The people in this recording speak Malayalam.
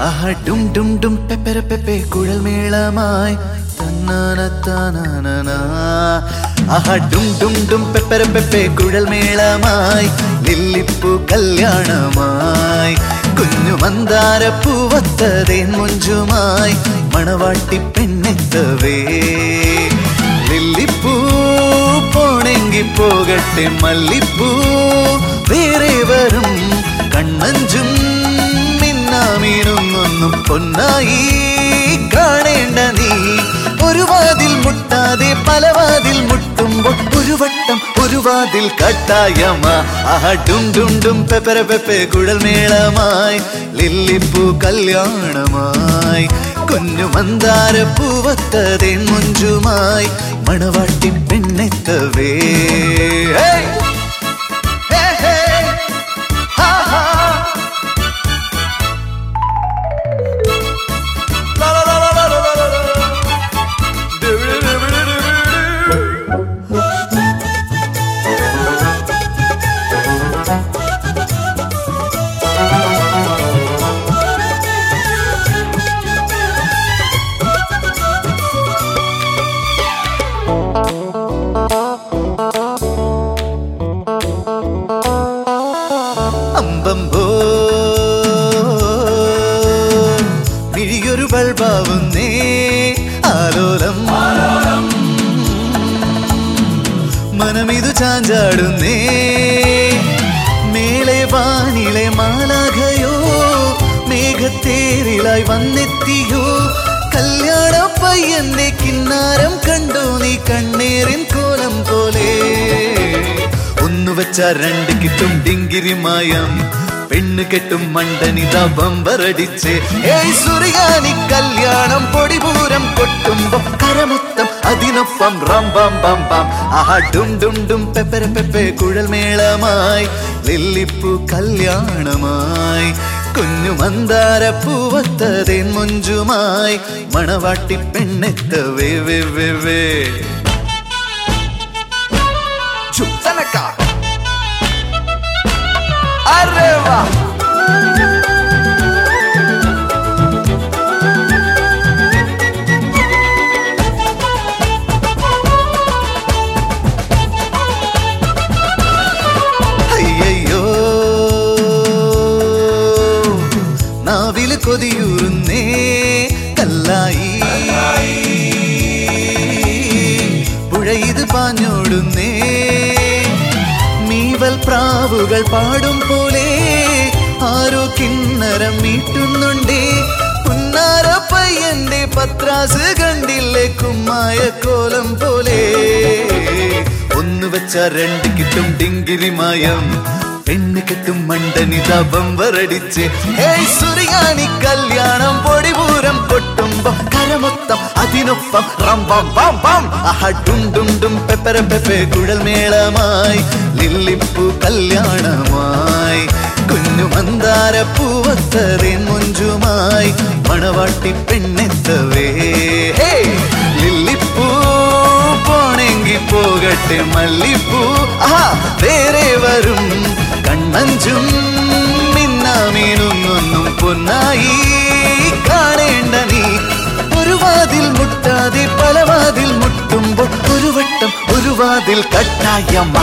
ആഹാ ഡും ഡും ഡും പെപ്പര പെപ്പെ കുഴൽ മേളമായി. ആഹാ ഡും ഡും ഡും പെപ്പര പെപ്പെ കുഴൽ മേളമായി. ലില്ലിപ്പൂ കല്യാണമായി. കുഞ്ഞു മന്ദാര പൂവത്തതേൻ മുഞ്ചുമായി. മണവാട്ടി പെണ്ണെത്തവേ. ലില്ലിപ്പൂ പോണെങ്കി പോകട്ടെ മല്ലിപ്പൂ വേറെ വരും. കണ്ണഞ്ചും മിന്നാമീനൊന്നൊന്നും പൊന്നായി കാണേണ്ട നീ. ഒരു വാതിൽ മുട്ടാതെ പല വാതിൽ മുട്ടുമ്പോൾ ഒരു വട്ടം ഒരു വാതിൽ കട്ടായമ. പെപ്പര ലില്ലിപ്പൂ കല്യാണമായി. കുഞ്ഞു മന്ദാര പൂവത്തതേ മുഞ്ചുമായി. മണവാട്ടി പെണ്ണെത്തവേ. അമ്പമ്പോ മിഴിയൊരു ബൾബാവുന്നേ. ആലോലം. മനമിതു ചാഞ്ചാടുന്നേ. മേളെ വാനിലെ മാലാഖയോ മേഘത്തേരിലായി വന്നെത്തിയോ. കല്യാണ പയ്യന്റെ കിന്നാരം കണ്ടോ നീ കണ്ണേറിൻ കോലം പോലെ. വെച്ച രണ്ട് കിട്ടും ഡിങ്കിരിമായം പെണ്ണ് കെട്ടും മണ്ടനിത ബമ്പറടിച്ച് സുറിയാനി കല്യാണം പൊടിപൂരം കൊട്ടുമ്പോ കരമൊത്തം അതിനൊപ്പം റം ബം ബം ബം. ആഹാ ഡും ഡും ഡും പെപ്പര പെപ്പെ കുഴൽമേളമായി ലില്ലിപ്പൂ കല്യാണമായി. കുഞ്ഞു മന്ദാര പൂവത്തതേൻ മുഞ്ചുമായി. മണവാട്ടി പെണ്ണെത്തവേ വേ വേ വേ ചുത്തനക്ക നാവിൽ കൊതിയൂറുന്നേ. കല്ലായി. പുഴയിത് പാഞ്ഞോടുന്നേ. മീവൽ പ്രാവുകൾ പാടും പോലെ കിന്നരം മീട്ടുന്നുണ്ടേ. ഉന്നാര പയ്യന്റെ പത്രാസ് കണ്ടില്ലേ കുമ്മായ കോലം പോലെ. ഒന്ന് വെച്ച രണ്ട് കിട്ടും ഡിങ്കിരിമായം പെണ്ണ് കെട്ടും മണ്ടനി ബമ്പറടിച്ച് ഏയ് സുറിയാണി കല്യാണം പൊടിപൂരം പൊട്ടുമ്പം കരമൊത്തം അതിനൊപ്പം റംബം ബം ബം അഹ ഡും ഡും ഡും പെപ്പര പെപ്പെ കുഴൽ മേളമായി ലില്ലിപ്പു കല്യാണമായി. കുഞ്ഞു മന്ദാര പൂവത്തറിൻ മുഞ്ചുമായി മണവാട്ടി പെണ്ണെത്തവേ! ലില്ലിപ്പൂ പോണെങ്കി പോകട്ടെ മല്ലിപ്പൂ. ആഹാ വേറെ വരും. കണ്ണഞ്ചും മിന്നാമീനൊന്നൊന്നും പൊന്നായി കാണേണ്ട നീ. ഒരു വാതിൽ മുട്ടാതെ പല വാതിൽ മുട്ടുമ്പോ ഒരു വട്ടം ഒരു വാതിൽ കട്ടായമ്മ